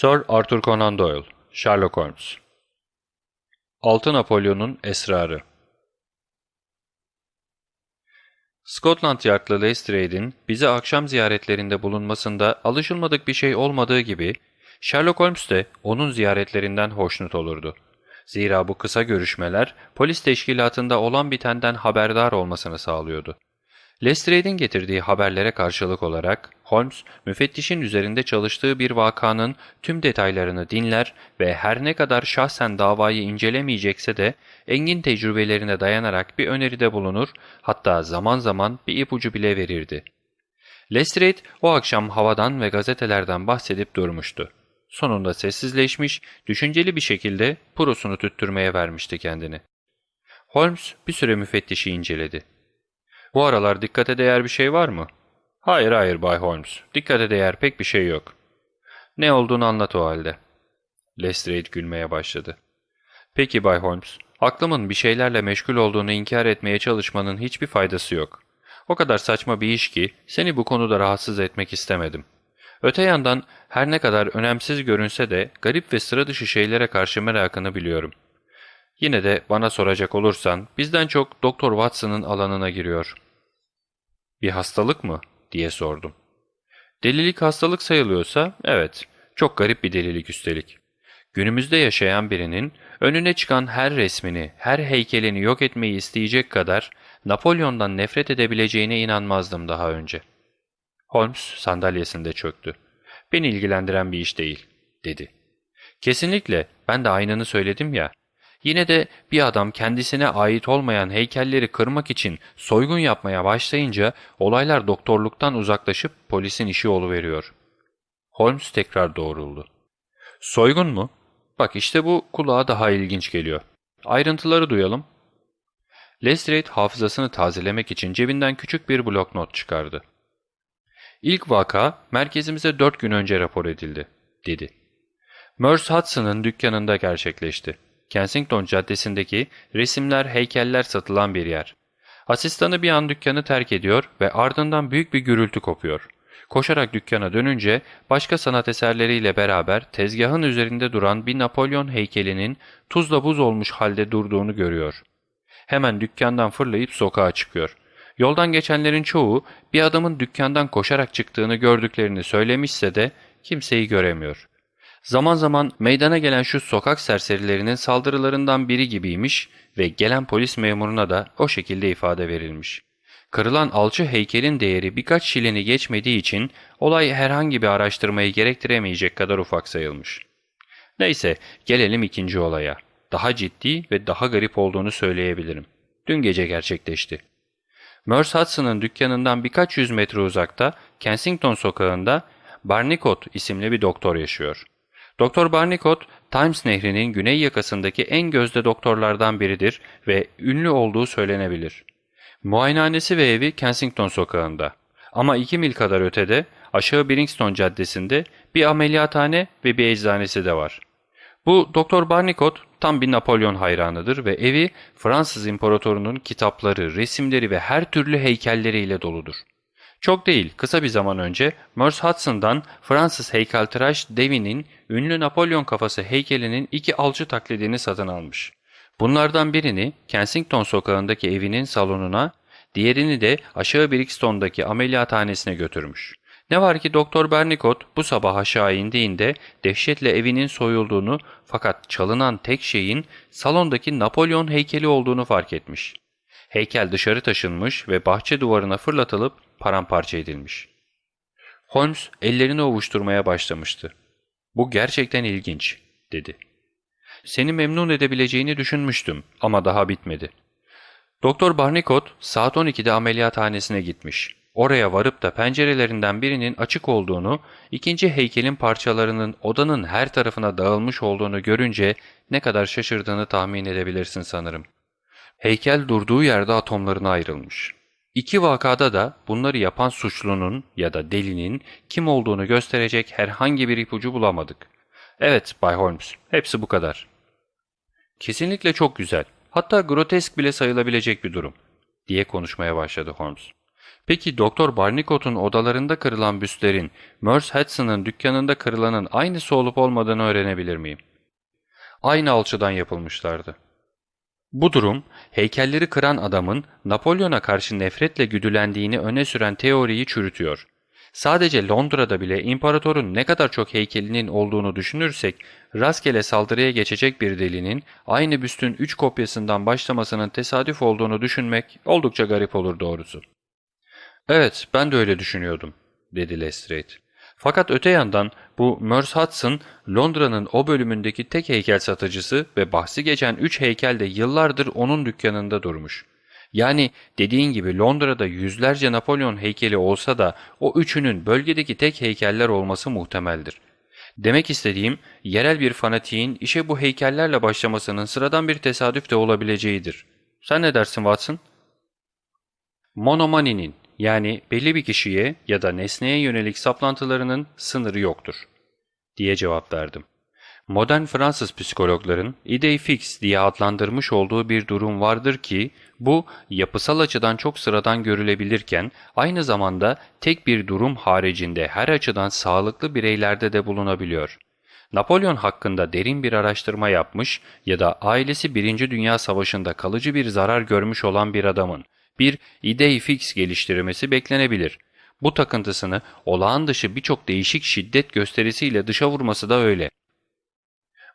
Sir Arthur Conan Doyle, Sherlock Holmes Altı Napolyon'un Esrarı Scotland Yardlı Lestrade'in bize akşam ziyaretlerinde bulunmasında alışılmadık bir şey olmadığı gibi Sherlock Holmes de onun ziyaretlerinden hoşnut olurdu. Zira bu kısa görüşmeler polis teşkilatında olan bitenden haberdar olmasını sağlıyordu. Lestrade'in getirdiği haberlere karşılık olarak Holmes, müfettişin üzerinde çalıştığı bir vakanın tüm detaylarını dinler ve her ne kadar şahsen davayı incelemeyecekse de engin tecrübelerine dayanarak bir öneride bulunur, hatta zaman zaman bir ipucu bile verirdi. Lestrade o akşam havadan ve gazetelerden bahsedip durmuştu. Sonunda sessizleşmiş, düşünceli bir şekilde purosunu tüttürmeye vermişti kendini. Holmes bir süre müfettişi inceledi. Bu aralar dikkate değer bir şey var mı? Hayır hayır Bay Holmes, dikkate değer pek bir şey yok. Ne olduğunu anlat o halde. Lestrade gülmeye başladı. Peki Bay Holmes, aklımın bir şeylerle meşgul olduğunu inkar etmeye çalışmanın hiçbir faydası yok. O kadar saçma bir iş ki seni bu konuda rahatsız etmek istemedim. Öte yandan her ne kadar önemsiz görünse de garip ve sıra dışı şeylere karşı merakını biliyorum. Yine de bana soracak olursan bizden çok Doktor Watson'ın alanına giriyor. Bir hastalık mı? Diye sordum. Delilik hastalık sayılıyorsa evet, çok garip bir delilik üstelik. Günümüzde yaşayan birinin önüne çıkan her resmini, her heykelini yok etmeyi isteyecek kadar Napolyon'dan nefret edebileceğine inanmazdım daha önce. Holmes sandalyesinde çöktü. Beni ilgilendiren bir iş değil, dedi. Kesinlikle, ben de aynını söyledim ya. Yine de bir adam kendisine ait olmayan heykelleri kırmak için soygun yapmaya başlayınca olaylar doktorluktan uzaklaşıp polisin işi veriyor. Holmes tekrar doğruldu. Soygun mu? Bak işte bu kulağa daha ilginç geliyor. Ayrıntıları duyalım. Lestrade hafızasını tazelemek için cebinden küçük bir bloknot çıkardı. İlk vaka merkezimize dört gün önce rapor edildi, dedi. Merce Hudson'ın dükkanında gerçekleşti. Kensington Caddesi'ndeki resimler, heykeller satılan bir yer. Asistanı bir an dükkanı terk ediyor ve ardından büyük bir gürültü kopuyor. Koşarak dükkana dönünce başka sanat eserleriyle beraber tezgahın üzerinde duran bir Napolyon heykelinin tuzla buz olmuş halde durduğunu görüyor. Hemen dükkandan fırlayıp sokağa çıkıyor. Yoldan geçenlerin çoğu bir adamın dükkandan koşarak çıktığını gördüklerini söylemişse de kimseyi göremiyor. Zaman zaman meydana gelen şu sokak serserilerinin saldırılarından biri gibiymiş ve gelen polis memuruna da o şekilde ifade verilmiş. Kırılan alçı heykelin değeri birkaç şilini geçmediği için olay herhangi bir araştırmayı gerektiremeyecek kadar ufak sayılmış. Neyse gelelim ikinci olaya. Daha ciddi ve daha garip olduğunu söyleyebilirim. Dün gece gerçekleşti. Merce Hudson'ın dükkanından birkaç yüz metre uzakta Kensington sokağında Barnicot isimli bir doktor yaşıyor. Doktor Barnicot, Times Nehri'nin güney yakasındaki en gözde doktorlardan biridir ve ünlü olduğu söylenebilir. Muayenehanesi ve evi Kensington sokağında. Ama iki mil kadar ötede, aşağı Brixton caddesinde bir ameliyathane ve bir eczanesi de var. Bu Doktor Barnicot tam bir Napolyon hayranıdır ve evi Fransız imparatorunun kitapları, resimleri ve her türlü heykelleriyle doludur. Çok değil, kısa bir zaman önce Merce Hudson'dan Fransız heykeltıraş Devin'in ünlü Napolyon kafası heykelinin iki alçı taklidini satın almış. Bunlardan birini Kensington sokağındaki evinin salonuna, diğerini de aşağı Brixton'daki ameliyathanesine götürmüş. Ne var ki Doktor Bernicot bu sabah aşağı indiğinde dehşetle evinin soyulduğunu fakat çalınan tek şeyin salondaki Napolyon heykeli olduğunu fark etmiş. Heykel dışarı taşınmış ve bahçe duvarına fırlatılıp paramparça edilmiş. Holmes ellerini ovuşturmaya başlamıştı. ''Bu gerçekten ilginç.'' dedi. ''Seni memnun edebileceğini düşünmüştüm ama daha bitmedi.'' Doktor Barnicot saat 12'de ameliyathanesine gitmiş. Oraya varıp da pencerelerinden birinin açık olduğunu, ikinci heykelin parçalarının odanın her tarafına dağılmış olduğunu görünce ne kadar şaşırdığını tahmin edebilirsin sanırım. Heykel durduğu yerde atomlarına ayrılmış. İki vakada da bunları yapan suçlunun ya da delinin kim olduğunu gösterecek herhangi bir ipucu bulamadık. Evet Bay Holmes, hepsi bu kadar. Kesinlikle çok güzel, hatta grotesk bile sayılabilecek bir durum, diye konuşmaya başladı Holmes. Peki Doktor Barnicot'un odalarında kırılan büstlerin Merce Hudson'ın dükkanında kırılanın aynısı olup olmadığını öğrenebilir miyim? Aynı alçıdan yapılmışlardı. Bu durum, heykelleri kıran adamın Napolyon'a karşı nefretle güdülendiğini öne süren teoriyi çürütüyor. Sadece Londra'da bile imparatorun ne kadar çok heykelinin olduğunu düşünürsek, rastgele saldırıya geçecek bir delinin aynı büstün üç kopyasından başlamasının tesadüf olduğunu düşünmek oldukça garip olur doğrusu. ''Evet, ben de öyle düşünüyordum.'' dedi Lestrade. Fakat öte yandan bu Merce Hudson, Londra'nın o bölümündeki tek heykel satıcısı ve bahsi geçen üç heykel de yıllardır onun dükkanında durmuş. Yani dediğin gibi Londra'da yüzlerce Napolyon heykeli olsa da o üçünün bölgedeki tek heykeller olması muhtemeldir. Demek istediğim yerel bir fanatiğin işe bu heykellerle başlamasının sıradan bir tesadüf de olabileceğidir. Sen ne dersin Watson? Monomani'nin yani belli bir kişiye ya da nesneye yönelik saplantılarının sınırı yoktur, diye cevap verdim. Modern Fransız psikologların idei fix diye adlandırmış olduğu bir durum vardır ki bu yapısal açıdan çok sıradan görülebilirken aynı zamanda tek bir durum haricinde her açıdan sağlıklı bireylerde de bulunabiliyor. Napolyon hakkında derin bir araştırma yapmış ya da ailesi Birinci Dünya Savaşı'nda kalıcı bir zarar görmüş olan bir adamın bir idei fix geliştirmesi beklenebilir. Bu takıntısını olağan dışı birçok değişik şiddet gösterisiyle dışa vurması da öyle.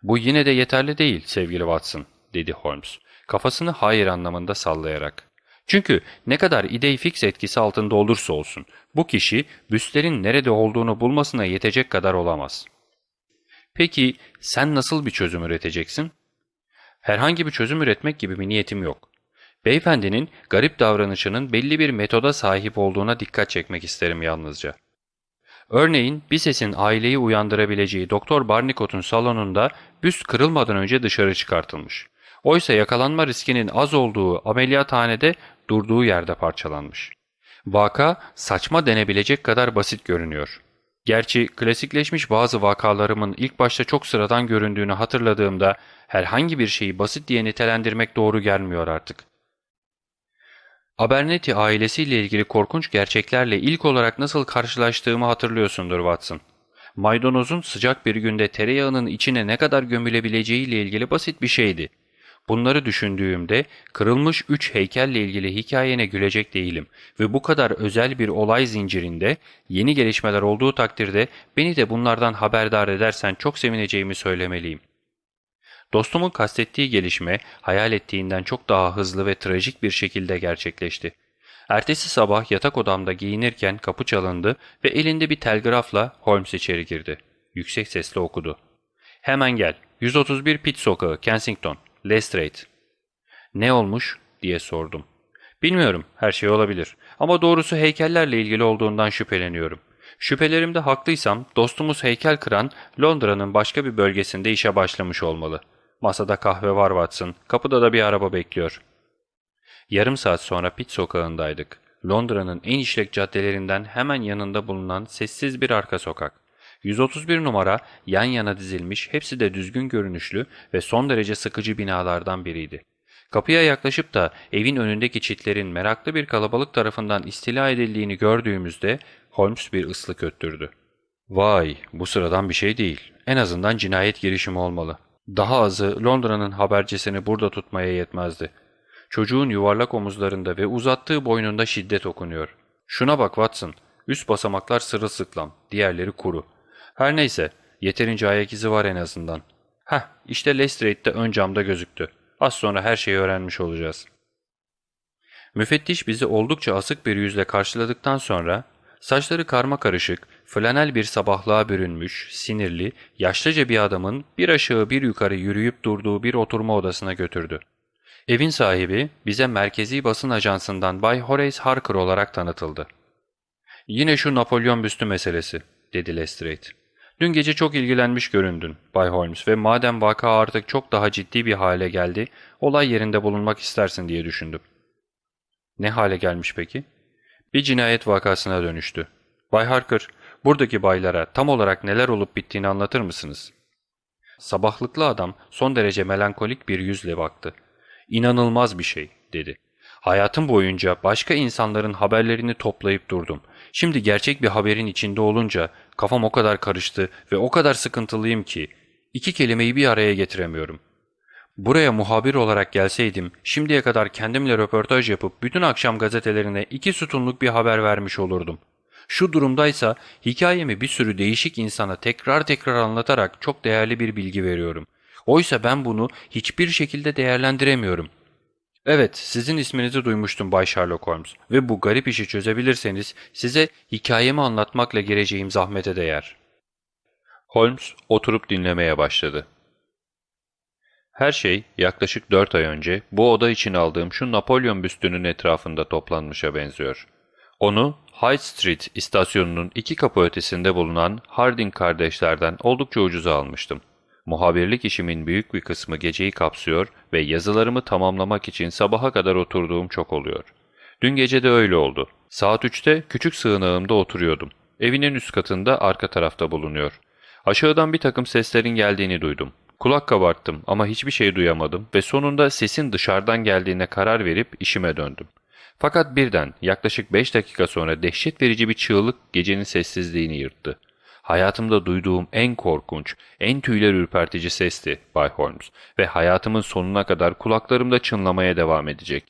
Bu yine de yeterli değil sevgili Watson, dedi Holmes, kafasını hayır anlamında sallayarak. Çünkü ne kadar idei fix etkisi altında olursa olsun, bu kişi büstlerin nerede olduğunu bulmasına yetecek kadar olamaz. Peki sen nasıl bir çözüm üreteceksin? Herhangi bir çözüm üretmek gibi bir niyetim yok. Beyefendinin garip davranışının belli bir metoda sahip olduğuna dikkat çekmek isterim yalnızca. Örneğin bir sesin aileyi uyandırabileceği Doktor Barnicot'un salonunda büst kırılmadan önce dışarı çıkartılmış. Oysa yakalanma riskinin az olduğu ameliyathanede durduğu yerde parçalanmış. Vaka saçma denebilecek kadar basit görünüyor. Gerçi klasikleşmiş bazı vakalarımın ilk başta çok sıradan göründüğünü hatırladığımda herhangi bir şeyi basit diye nitelendirmek doğru gelmiyor artık. Abernethy ailesiyle ilgili korkunç gerçeklerle ilk olarak nasıl karşılaştığımı hatırlıyorsundur Watson. Maydanozun sıcak bir günde tereyağının içine ne kadar gömülebileceğiyle ilgili basit bir şeydi. Bunları düşündüğümde kırılmış üç heykelle ilgili hikayene gülecek değilim ve bu kadar özel bir olay zincirinde yeni gelişmeler olduğu takdirde beni de bunlardan haberdar edersen çok sevineceğimi söylemeliyim. Dostumun kastettiği gelişme hayal ettiğinden çok daha hızlı ve trajik bir şekilde gerçekleşti. Ertesi sabah yatak odamda giyinirken kapı çalındı ve elinde bir telgrafla Holmes içeri girdi. Yüksek sesle okudu. ''Hemen gel. 131 Pitt Sokağı, Kensington, Lestrade.'' ''Ne olmuş?'' diye sordum. ''Bilmiyorum. Her şey olabilir. Ama doğrusu heykellerle ilgili olduğundan şüpheleniyorum. Şüphelerimde haklıysam dostumuz heykel kıran Londra'nın başka bir bölgesinde işe başlamış olmalı. Masada kahve var Watson. Kapıda da bir araba bekliyor. Yarım saat sonra Pitt sokağındaydık. Londra'nın en işlek caddelerinden hemen yanında bulunan sessiz bir arka sokak. 131 numara yan yana dizilmiş, hepsi de düzgün görünüşlü ve son derece sıkıcı binalardan biriydi. Kapıya yaklaşıp da evin önündeki çitlerin meraklı bir kalabalık tarafından istila edildiğini gördüğümüzde Holmes bir ıslık öttürdü. ''Vay, bu sıradan bir şey değil. En azından cinayet girişimi olmalı. Daha azı Londra'nın habercisini burada tutmaya yetmezdi. Çocuğun yuvarlak omuzlarında ve uzattığı boynunda şiddet okunuyor. Şuna bak Watson, üst basamaklar sırılsıklam, diğerleri kuru. Her neyse, yeterince ayak izi var en azından. Heh, işte Lestrade'de ön camda gözüktü. Az sonra her şeyi öğrenmiş olacağız. Müfettiş bizi oldukça asık bir yüzle karşıladıktan sonra Saçları karma karışık, flanel bir sabahlığa bürünmüş, sinirli, yaşlıca bir adamın bir aşağı bir yukarı yürüyüp durduğu bir oturma odasına götürdü. Evin sahibi bize merkezi basın ajansından Bay Horace Harker olarak tanıtıldı. ''Yine şu Napolyon büstü meselesi.'' dedi Lestrade. ''Dün gece çok ilgilenmiş göründün Bay Holmes ve madem vaka artık çok daha ciddi bir hale geldi, olay yerinde bulunmak istersin diye düşündüm.'' ''Ne hale gelmiş peki?'' bir cinayet vakasına dönüştü. Bay Harker, buradaki baylara tam olarak neler olup bittiğini anlatır mısınız? Sabahlıklı adam son derece melankolik bir yüzle baktı. İnanılmaz bir şey, dedi. Hayatım boyunca başka insanların haberlerini toplayıp durdum. Şimdi gerçek bir haberin içinde olunca kafam o kadar karıştı ve o kadar sıkıntılıyım ki iki kelimeyi bir araya getiremiyorum. Buraya muhabir olarak gelseydim şimdiye kadar kendimle röportaj yapıp bütün akşam gazetelerine iki sütunluk bir haber vermiş olurdum. Şu durumdaysa hikayemi bir sürü değişik insana tekrar tekrar anlatarak çok değerli bir bilgi veriyorum. Oysa ben bunu hiçbir şekilde değerlendiremiyorum. Evet, sizin isminizi duymuştum Bay Sherlock Holmes ve bu garip işi çözebilirseniz size hikayemi anlatmakla gireceğim zahmete değer. Holmes oturup dinlemeye başladı. Her şey yaklaşık dört ay önce bu oda için aldığım şu Napolyon büstünün etrafında toplanmışa benziyor. Onu High Street istasyonunun iki kapı ötesinde bulunan Harding kardeşlerden oldukça ucuza almıştım. Muhabirlik işimin büyük bir kısmı geceyi kapsıyor ve yazılarımı tamamlamak için sabaha kadar oturduğum çok oluyor. Dün gece de öyle oldu. Saat 3'te küçük sığınağımda oturuyordum. Evinin üst katında arka tarafta bulunuyor. Aşağıdan bir takım seslerin geldiğini duydum. Kulak kabarttım ama hiçbir şey duyamadım ve sonunda sesin dışarıdan geldiğine karar verip işime döndüm. Fakat birden yaklaşık 5 dakika sonra dehşet verici bir çığlık gecenin sessizliğini yırttı. Hayatımda duyduğum en korkunç, en tüyler ürpertici sesti Bay Holmes ve hayatımın sonuna kadar kulaklarımda çınlamaya devam edecek.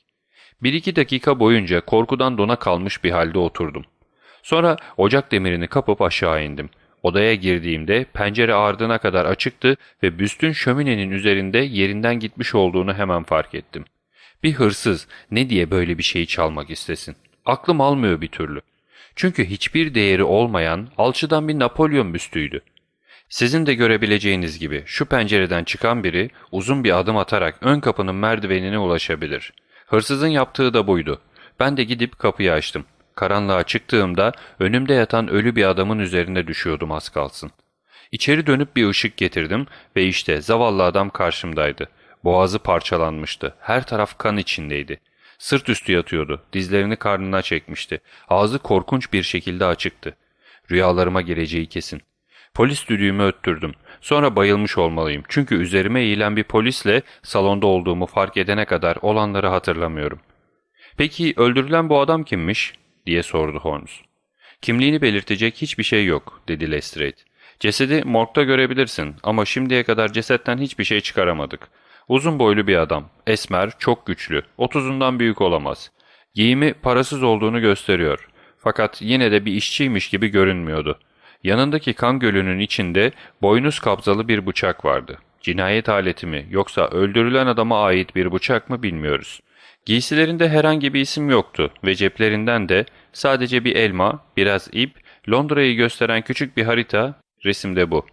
Bir iki dakika boyunca korkudan dona kalmış bir halde oturdum. Sonra ocak demirini kapıp aşağı indim. Odaya girdiğimde pencere ardına kadar açıktı ve büstün şöminenin üzerinde yerinden gitmiş olduğunu hemen fark ettim. Bir hırsız ne diye böyle bir şeyi çalmak istesin? Aklım almıyor bir türlü. Çünkü hiçbir değeri olmayan alçıdan bir Napolyon büstüydü. Sizin de görebileceğiniz gibi şu pencereden çıkan biri uzun bir adım atarak ön kapının merdivenine ulaşabilir. Hırsızın yaptığı da buydu. Ben de gidip kapıyı açtım. Karanlığa çıktığımda önümde yatan ölü bir adamın üzerine düşüyordum az kalsın. İçeri dönüp bir ışık getirdim ve işte zavallı adam karşımdaydı. Boğazı parçalanmıştı. Her taraf kan içindeydi. Sırt üstü yatıyordu. Dizlerini karnına çekmişti. Ağzı korkunç bir şekilde açıktı. Rüyalarıma geleceği kesin. Polis düdüğümü öttürdüm. Sonra bayılmış olmalıyım. Çünkü üzerime eğilen bir polisle salonda olduğumu fark edene kadar olanları hatırlamıyorum. Peki öldürülen bu adam kimmiş? diye sordu Holmes. Kimliğini belirtecek hiçbir şey yok, dedi Lestrade. Cesedi morgda görebilirsin ama şimdiye kadar cesetten hiçbir şey çıkaramadık. Uzun boylu bir adam, esmer, çok güçlü, otuzundan büyük olamaz. Giyimi parasız olduğunu gösteriyor. Fakat yine de bir işçiymiş gibi görünmüyordu. Yanındaki kan gölünün içinde boynuz kabzalı bir bıçak vardı. Cinayet aleti mi yoksa öldürülen adama ait bir bıçak mı bilmiyoruz. Giysilerinde herhangi bir isim yoktu ve ceplerinden de sadece bir elma, biraz ip, Londra'yı gösteren küçük bir harita, resimde bu.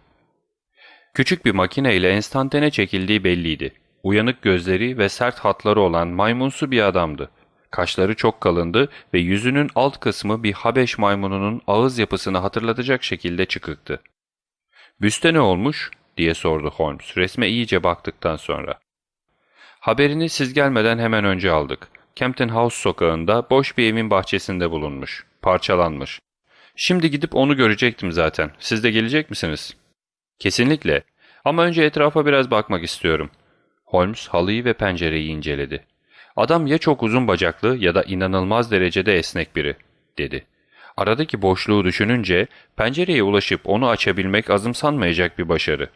Küçük bir makineyle enstantane çekildiği belliydi. Uyanık gözleri ve sert hatları olan maymunsu bir adamdı. Kaşları çok kalındı ve yüzünün alt kısmı bir Habeş maymununun ağız yapısını hatırlatacak şekilde çıkıktı. ''Büste ne olmuş?'' diye sordu Holmes resme iyice baktıktan sonra. ''Haberini siz gelmeden hemen önce aldık. Campton House sokağında boş bir evin bahçesinde bulunmuş. Parçalanmış. Şimdi gidip onu görecektim zaten. Siz de gelecek misiniz?'' ''Kesinlikle. Ama önce etrafa biraz bakmak istiyorum.'' Holmes halıyı ve pencereyi inceledi. Adam ya çok uzun bacaklı ya da inanılmaz derecede esnek biri, dedi. Aradaki boşluğu düşününce pencereye ulaşıp onu açabilmek azımsanmayacak bir başarı.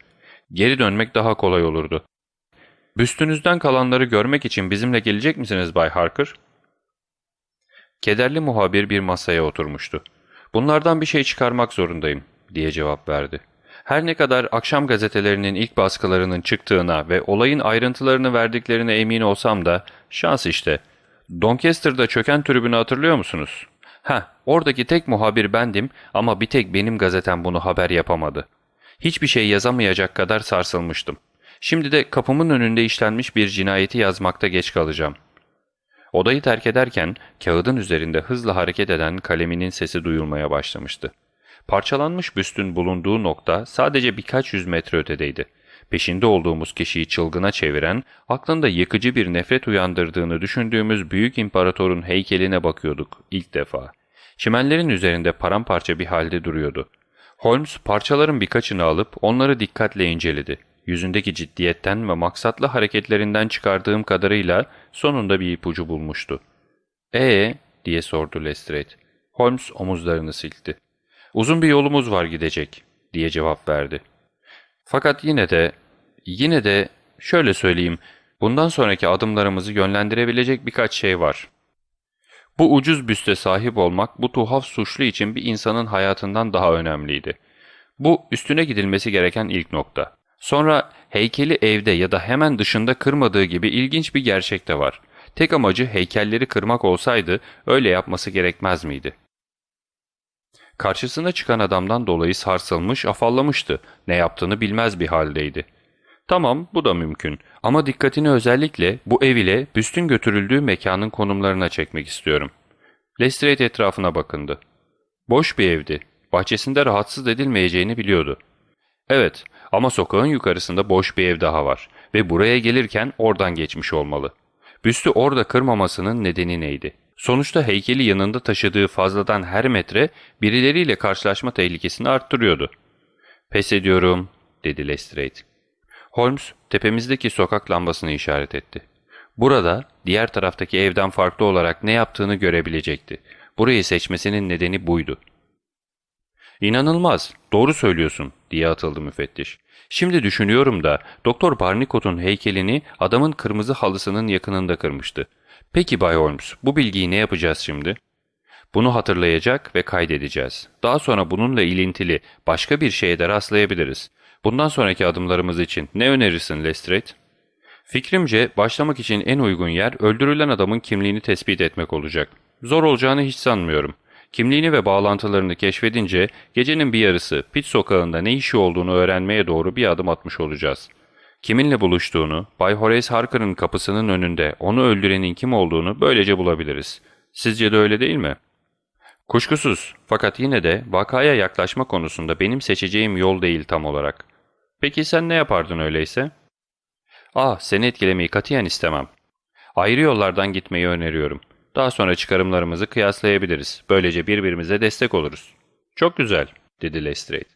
Geri dönmek daha kolay olurdu. Büstünüzden kalanları görmek için bizimle gelecek misiniz Bay Harker? Kederli muhabir bir masaya oturmuştu. Bunlardan bir şey çıkarmak zorundayım, diye cevap verdi. Her ne kadar akşam gazetelerinin ilk baskılarının çıktığına ve olayın ayrıntılarını verdiklerine emin olsam da şans işte. Doncaster'da çöken tribünü hatırlıyor musunuz? Ha, oradaki tek muhabir bendim ama bir tek benim gazetem bunu haber yapamadı. Hiçbir şey yazamayacak kadar sarsılmıştım. Şimdi de kapımın önünde işlenmiş bir cinayeti yazmakta geç kalacağım. Odayı terk ederken kağıdın üzerinde hızla hareket eden kaleminin sesi duyulmaya başlamıştı. Parçalanmış büstün bulunduğu nokta sadece birkaç yüz metre ötedeydi. Peşinde olduğumuz kişiyi çılgına çeviren, aklında yıkıcı bir nefret uyandırdığını düşündüğümüz büyük imparatorun heykeline bakıyorduk ilk defa. Çimenlerin üzerinde paramparça bir halde duruyordu. Holmes parçaların birkaçını alıp onları dikkatle inceledi. Yüzündeki ciddiyetten ve maksatlı hareketlerinden çıkardığım kadarıyla sonunda bir ipucu bulmuştu. ''Ee?'' diye sordu Lestrade. Holmes omuzlarını silkti. ''Uzun bir yolumuz var gidecek.'' diye cevap verdi. Fakat yine de, yine de şöyle söyleyeyim, bundan sonraki adımlarımızı yönlendirebilecek birkaç şey var. Bu ucuz büste sahip olmak bu tuhaf suçlu için bir insanın hayatından daha önemliydi. Bu üstüne gidilmesi gereken ilk nokta. Sonra heykeli evde ya da hemen dışında kırmadığı gibi ilginç bir gerçek de var. Tek amacı heykelleri kırmak olsaydı öyle yapması gerekmez miydi? Karşısına çıkan adamdan dolayı sarsılmış, afallamıştı. Ne yaptığını bilmez bir haldeydi. Tamam bu da mümkün ama dikkatini özellikle bu ev ile büstün götürüldüğü mekanın konumlarına çekmek istiyorum. Lestrade etrafına bakındı. Boş bir evdi. Bahçesinde rahatsız edilmeyeceğini biliyordu. Evet ama sokağın yukarısında boş bir ev daha var ve buraya gelirken oradan geçmiş olmalı. Büstü orada kırmamasının nedeni neydi? Sonuçta heykeli yanında taşıdığı fazladan her metre birileriyle karşılaşma tehlikesini arttırıyordu. ''Pes ediyorum.'' dedi Lestrade. Holmes tepemizdeki sokak lambasını işaret etti. Burada diğer taraftaki evden farklı olarak ne yaptığını görebilecekti. Burayı seçmesinin nedeni buydu. ''İnanılmaz, doğru söylüyorsun.'' diye atıldı müfettiş. ''Şimdi düşünüyorum da Doktor Barnicot'un heykelini adamın kırmızı halısının yakınında kırmıştı. Peki Bay Holmes, bu bilgiyi ne yapacağız şimdi?'' Bunu hatırlayacak ve kaydedeceğiz. Daha sonra bununla ilintili başka bir şeye de rastlayabiliriz. Bundan sonraki adımlarımız için ne önerirsin Lestrade? Fikrimce başlamak için en uygun yer öldürülen adamın kimliğini tespit etmek olacak. Zor olacağını hiç sanmıyorum. Kimliğini ve bağlantılarını keşfedince gecenin bir yarısı pit sokağında ne işi olduğunu öğrenmeye doğru bir adım atmış olacağız. Kiminle buluştuğunu, Bay Horace Harker'ın kapısının önünde onu öldürenin kim olduğunu böylece bulabiliriz. Sizce de öyle değil mi? Kuşkusuz fakat yine de vakaya yaklaşma konusunda benim seçeceğim yol değil tam olarak. Peki sen ne yapardın öyleyse? Ah seni etkilemeyi katiyen istemem. Ayrı yollardan gitmeyi öneriyorum. Daha sonra çıkarımlarımızı kıyaslayabiliriz. Böylece birbirimize destek oluruz. Çok güzel, dedi Lestrade.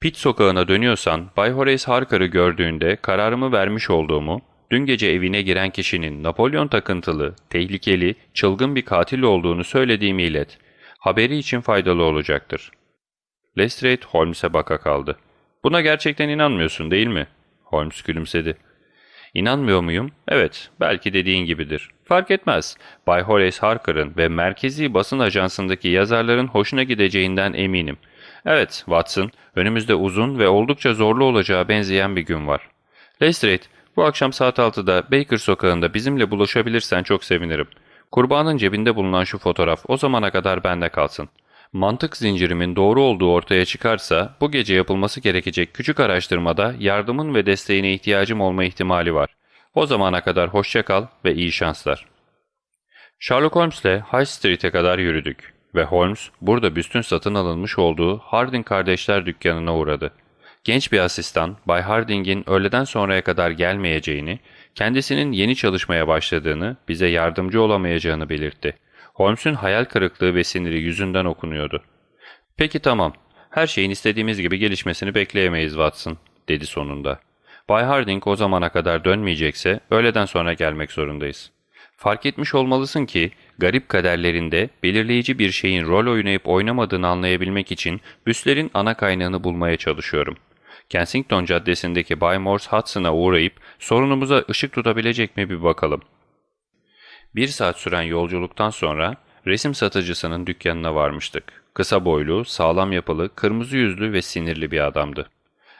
Pit sokağına dönüyorsan Bay Horace Harker'ı gördüğünde kararımı vermiş olduğumu, dün gece evine giren kişinin Napolyon takıntılı, tehlikeli, çılgın bir katil olduğunu söylediğimi ilet. Haberi için faydalı olacaktır. Lestrade Holmes'e baka kaldı. Buna gerçekten inanmıyorsun değil mi? Holmes gülümsedi. İnanmıyor muyum? Evet, belki dediğin gibidir. Fark etmez. Bay Horace Harker'ın ve merkezi basın ajansındaki yazarların hoşuna gideceğinden eminim. Evet, Watson, önümüzde uzun ve oldukça zorlu olacağı benzeyen bir gün var. Lestrade, bu akşam saat 6'da Baker sokağında bizimle buluşabilirsen çok sevinirim. Kurbanın cebinde bulunan şu fotoğraf o zamana kadar bende kalsın. Mantık zincirimin doğru olduğu ortaya çıkarsa bu gece yapılması gerekecek küçük araştırmada yardımın ve desteğine ihtiyacım olma ihtimali var. O zamana kadar hoşça kal ve iyi şanslar. Sherlock Holmes ile High Street'e kadar yürüdük ve Holmes burada büstün satın alınmış olduğu Harding kardeşler dükkanına uğradı. Genç bir asistan Bay Harding'in öğleden sonraya kadar gelmeyeceğini, kendisinin yeni çalışmaya başladığını, bize yardımcı olamayacağını belirtti. Holmes'un hayal kırıklığı ve siniri yüzünden okunuyordu. ''Peki tamam, her şeyin istediğimiz gibi gelişmesini bekleyemeyiz Watson.'' dedi sonunda. Bay Harding o zamana kadar dönmeyecekse öğleden sonra gelmek zorundayız. Fark etmiş olmalısın ki garip kaderlerinde belirleyici bir şeyin rol oynayıp oynamadığını anlayabilmek için büslerin ana kaynağını bulmaya çalışıyorum. Kensington Caddesi'ndeki Bay Morse Hudson'a uğrayıp sorunumuza ışık tutabilecek mi bir bakalım. Bir saat süren yolculuktan sonra resim satıcısının dükkanına varmıştık. Kısa boylu, sağlam yapılı, kırmızı yüzlü ve sinirli bir adamdı.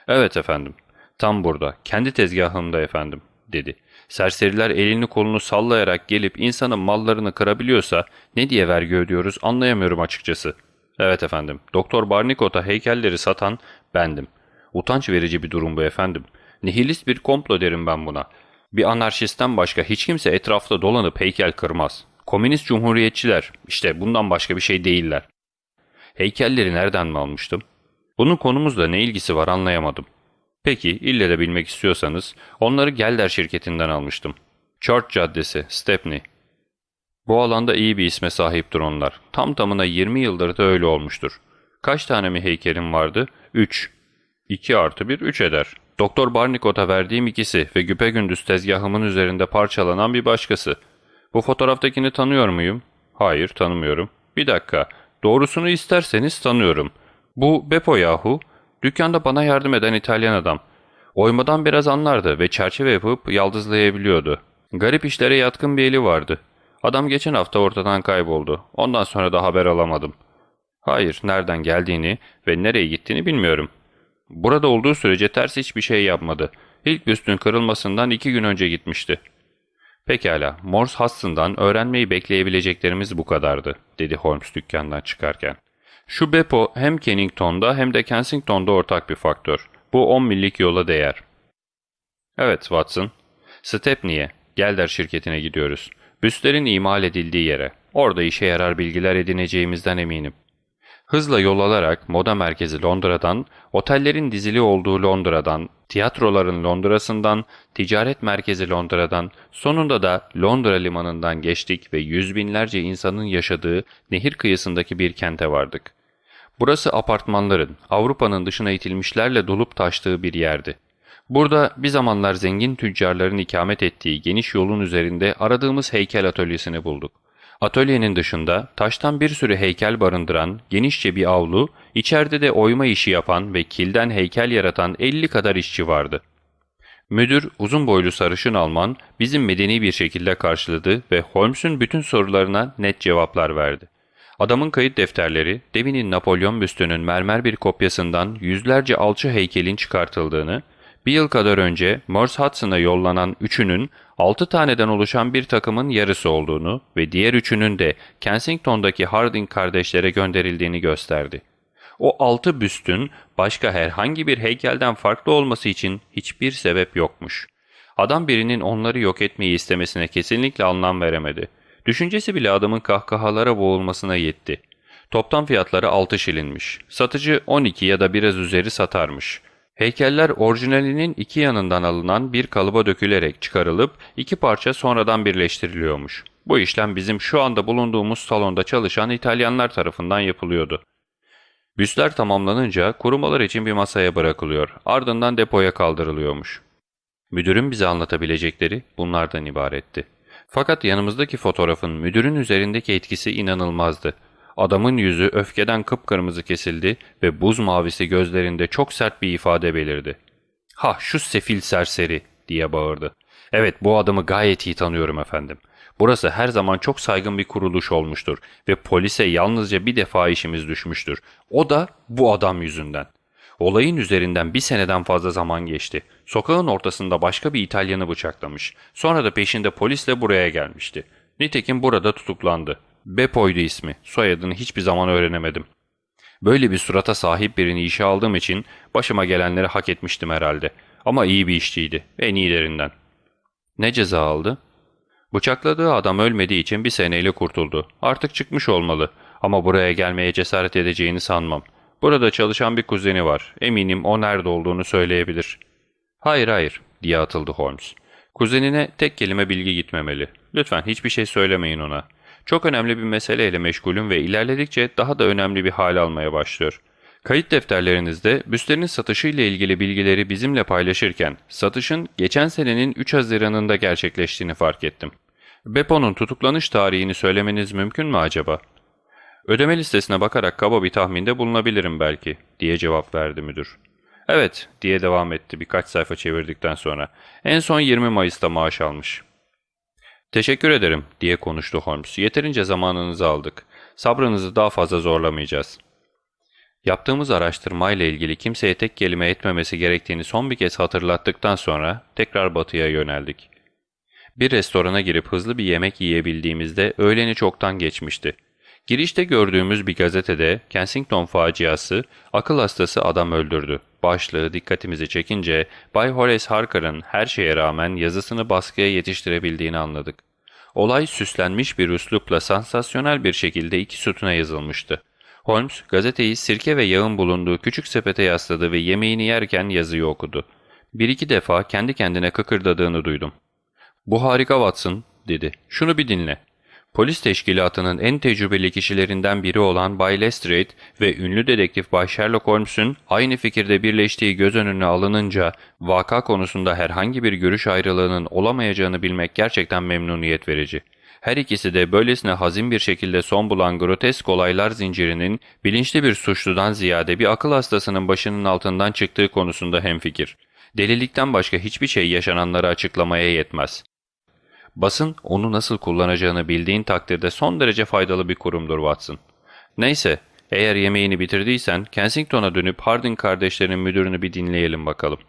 ''Evet efendim, tam burada, kendi tezgahımda efendim.'' dedi. Serseriler elini kolunu sallayarak gelip insanın mallarını kırabiliyorsa ne diye vergi ödüyoruz anlayamıyorum açıkçası. Evet efendim, Doktor Barnicot'a heykelleri satan bendim. Utanç verici bir durum bu efendim. Nihilist bir komplo derim ben buna. Bir anarşistten başka hiç kimse etrafta dolanıp heykel kırmaz. Komünist cumhuriyetçiler işte bundan başka bir şey değiller. Heykelleri nereden mi almıştım? Bunun konumuzla ne ilgisi var anlayamadım. Peki ille de bilmek istiyorsanız onları Gelder şirketinden almıştım. Church Caddesi, Stepney. Bu alanda iyi bir isme sahiptir onlar. Tam tamına 20 yıldır da öyle olmuştur. Kaç tane mi heykelim vardı? 3. 2 artı 1 3 eder. Doktor Barnicot'a verdiğim ikisi ve güpegündüz tezgahımın üzerinde parçalanan bir başkası. Bu fotoğraftakini tanıyor muyum? Hayır tanımıyorum. Bir dakika. Doğrusunu isterseniz tanıyorum. Bu Beppo yahu. Dükkanda bana yardım eden İtalyan adam. Oymadan biraz anlardı ve çerçeve yapıp yaldızlayabiliyordu. Garip işlere yatkın bir eli vardı. Adam geçen hafta ortadan kayboldu. Ondan sonra da haber alamadım. Hayır, nereden geldiğini ve nereye gittiğini bilmiyorum. Burada olduğu sürece ters hiçbir şey yapmadı. İlk büstün kırılmasından iki gün önce gitmişti. Pekala, Morse Hudson'dan öğrenmeyi bekleyebileceklerimiz bu kadardı, dedi Holmes dükkandan çıkarken. Şu Beppo hem Kennington'da hem de Kensington'da ortak bir faktör. Bu 10 millik yola değer. Evet Watson. Stepney'e, Gelder şirketine gidiyoruz. Büstlerin imal edildiği yere. Orada işe yarar bilgiler edineceğimizden eminim. Hızla yol alarak moda merkezi Londra'dan, otellerin dizili olduğu Londra'dan, tiyatroların Londra'sından, ticaret merkezi Londra'dan, sonunda da Londra limanından geçtik ve yüz binlerce insanın yaşadığı nehir kıyısındaki bir kente vardık. Burası apartmanların, Avrupa'nın dışına itilmişlerle dolup taştığı bir yerdi. Burada bir zamanlar zengin tüccarların ikamet ettiği geniş yolun üzerinde aradığımız heykel atölyesini bulduk. Atölyenin dışında taştan bir sürü heykel barındıran genişçe bir avlu, içeride de oyma işi yapan ve kilden heykel yaratan 50 kadar işçi vardı. Müdür, uzun boylu sarışın Alman, bizim medeni bir şekilde karşıladı ve Holmes'un bütün sorularına net cevaplar verdi. Adamın kayıt defterleri, Devin'in Napolyon büstünün mermer bir kopyasından yüzlerce alçı heykelin çıkartıldığını, bir yıl kadar önce Morse Hudson'a yollanan üçünün altı taneden oluşan bir takımın yarısı olduğunu ve diğer üçünün de Kensington'daki Harding kardeşlere gönderildiğini gösterdi. O altı büstün başka herhangi bir heykelden farklı olması için hiçbir sebep yokmuş. Adam birinin onları yok etmeyi istemesine kesinlikle anlam veremedi. Düşüncesi bile adamın kahkahalara boğulmasına yetti. Toptan fiyatları 6 şilinmiş. Satıcı 12 ya da biraz üzeri satarmış. Heykeller orijinalinin iki yanından alınan bir kalıba dökülerek çıkarılıp iki parça sonradan birleştiriliyormuş. Bu işlem bizim şu anda bulunduğumuz salonda çalışan İtalyanlar tarafından yapılıyordu. Büstler tamamlanınca kurumalar için bir masaya bırakılıyor, ardından depoya kaldırılıyormuş. Müdürün bize anlatabilecekleri bunlardan ibaretti. Fakat yanımızdaki fotoğrafın müdürün üzerindeki etkisi inanılmazdı. Adamın yüzü öfkeden kıpkırmızı kesildi ve buz mavisi gözlerinde çok sert bir ifade belirdi. ''Ha şu sefil serseri!'' diye bağırdı. ''Evet bu adamı gayet iyi tanıyorum efendim. Burası her zaman çok saygın bir kuruluş olmuştur ve polise yalnızca bir defa işimiz düşmüştür. O da bu adam yüzünden. Olayın üzerinden bir seneden fazla zaman geçti. Sokağın ortasında başka bir İtalyanı bıçaklamış. Sonra da peşinde polisle buraya gelmişti. Nitekim burada tutuklandı. Beppo'ydu ismi. Soyadını hiçbir zaman öğrenemedim. Böyle bir surata sahip birini işe aldığım için başıma gelenleri hak etmiştim herhalde. Ama iyi bir işçiydi. En iyilerinden. Ne ceza aldı? Bıçakladığı adam ölmediği için bir seneyle kurtuldu. Artık çıkmış olmalı. Ama buraya gelmeye cesaret edeceğini sanmam. Burada çalışan bir kuzeni var. Eminim o nerede olduğunu söyleyebilir. Hayır hayır diye atıldı Holmes. Kuzenine tek kelime bilgi gitmemeli. Lütfen hiçbir şey söylemeyin ona. Çok önemli bir meseleyle meşgulüm ve ilerledikçe daha da önemli bir hal almaya başlıyor. Kayıt defterlerinizde büstlerin satışı ile ilgili bilgileri bizimle paylaşırken satışın geçen senenin 3 Haziran'ında gerçekleştiğini fark ettim. Beppo'nun tutuklanış tarihini söylemeniz mümkün mü acaba? Ödeme listesine bakarak kaba bir tahminde bulunabilirim belki, diye cevap verdi müdür. Evet, diye devam etti birkaç sayfa çevirdikten sonra. En son 20 Mayıs'ta maaş almış. Teşekkür ederim, diye konuştu Holmes. Yeterince zamanınızı aldık. Sabrınızı daha fazla zorlamayacağız. Yaptığımız araştırmayla ilgili kimseye tek kelime etmemesi gerektiğini son bir kez hatırlattıktan sonra tekrar batıya yöneldik. Bir restorana girip hızlı bir yemek yiyebildiğimizde öğleni çoktan geçmişti. Girişte gördüğümüz bir gazetede Kensington faciası, akıl hastası adam öldürdü. Başlığı dikkatimizi çekince Bay Horace Harker'ın her şeye rağmen yazısını baskıya yetiştirebildiğini anladık. Olay süslenmiş bir üslupla sansasyonel bir şekilde iki sütuna yazılmıştı. Holmes gazeteyi sirke ve yağın bulunduğu küçük sepete yasladı ve yemeğini yerken yazıyı okudu. Bir iki defa kendi kendine kıkırdadığını duydum. ''Bu harika Watson'' dedi. ''Şunu bir dinle. Polis teşkilatının en tecrübeli kişilerinden biri olan Bay Lestrade ve ünlü dedektif Bay Sherlock Holmes'un aynı fikirde birleştiği göz önüne alınınca vaka konusunda herhangi bir görüş ayrılığının olamayacağını bilmek gerçekten memnuniyet verici. Her ikisi de böylesine hazin bir şekilde son bulan grotesk olaylar zincirinin bilinçli bir suçludan ziyade bir akıl hastasının başının altından çıktığı konusunda hemfikir. Delilikten başka hiçbir şey yaşananları açıklamaya yetmez. Basın onu nasıl kullanacağını bildiğin takdirde son derece faydalı bir kurumdur Watson. Neyse, eğer yemeğini bitirdiysen Kensington'a dönüp Harding kardeşlerin müdürünü bir dinleyelim bakalım.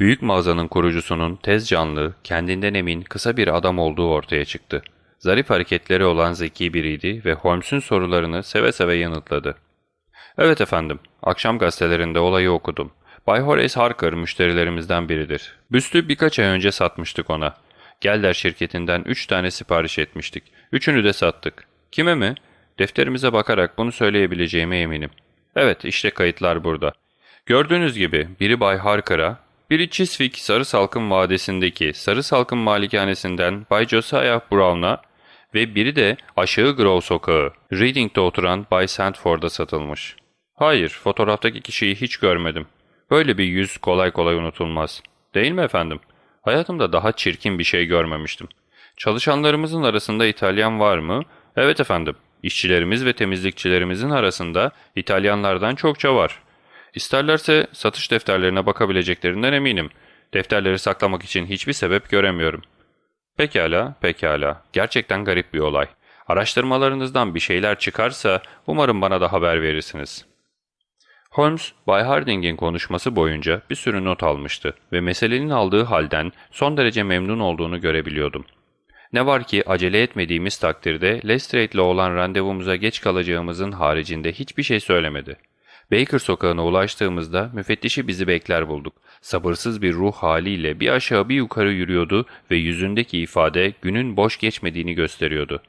Büyük mağazanın kurucusunun tez canlı, kendinden emin, kısa bir adam olduğu ortaya çıktı. Zarif hareketleri olan zeki biriydi ve Holmes'un sorularını seve seve yanıtladı. ''Evet efendim, akşam gazetelerinde olayı okudum. Bay Horace Harker müşterilerimizden biridir. Büstü birkaç ay önce satmıştık ona. Gelder şirketinden üç tane sipariş etmiştik. Üçünü de sattık. Kime mi? Defterimize bakarak bunu söyleyebileceğime eminim. Evet, işte kayıtlar burada. Gördüğünüz gibi biri Bay Harker'a, biri Chiswick Sarı Salkım Vadisi'ndeki Sarı Salkım Malikanesi'nden Bay Josiah Brown'a ve biri de aşağı Grove Sokağı, Reading'de oturan Bay Sandford'a satılmış. Hayır, fotoğraftaki kişiyi hiç görmedim. Böyle bir yüz kolay kolay unutulmaz. Değil mi efendim? Hayatımda daha çirkin bir şey görmemiştim. Çalışanlarımızın arasında İtalyan var mı? Evet efendim. İşçilerimiz ve temizlikçilerimizin arasında İtalyanlardan çokça var. İsterlerse satış defterlerine bakabileceklerinden eminim. Defterleri saklamak için hiçbir sebep göremiyorum. Pekala, pekala. Gerçekten garip bir olay. Araştırmalarınızdan bir şeyler çıkarsa umarım bana da haber verirsiniz. Holmes, Bay Harding'in konuşması boyunca bir sürü not almıştı ve meselenin aldığı halden son derece memnun olduğunu görebiliyordum. Ne var ki acele etmediğimiz takdirde Lestrade ile olan randevumuza geç kalacağımızın haricinde hiçbir şey söylemedi. Baker sokağına ulaştığımızda müfettişi bizi bekler bulduk. Sabırsız bir ruh haliyle bir aşağı bir yukarı yürüyordu ve yüzündeki ifade günün boş geçmediğini gösteriyordu.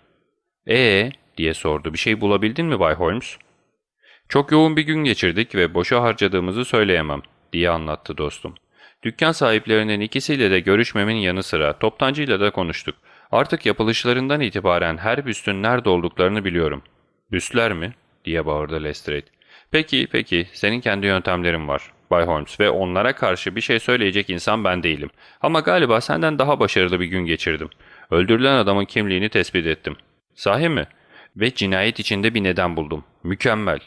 ''Ee?'' diye sordu. ''Bir şey bulabildin mi Bay Holmes?'' ''Çok yoğun bir gün geçirdik ve boşa harcadığımızı söyleyemem.'' diye anlattı dostum. Dükkan sahiplerinin ikisiyle de görüşmemin yanı sıra toptancıyla da konuştuk. Artık yapılışlarından itibaren her büstün nerede olduklarını biliyorum. ''Büstler mi?'' diye bağırdı Lestrade. ''Peki, peki. Senin kendi yöntemlerin var, Bay Holmes ve onlara karşı bir şey söyleyecek insan ben değilim. Ama galiba senden daha başarılı bir gün geçirdim. Öldürülen adamın kimliğini tespit ettim. Sahi mi? Ve cinayet içinde bir neden buldum. Mükemmel.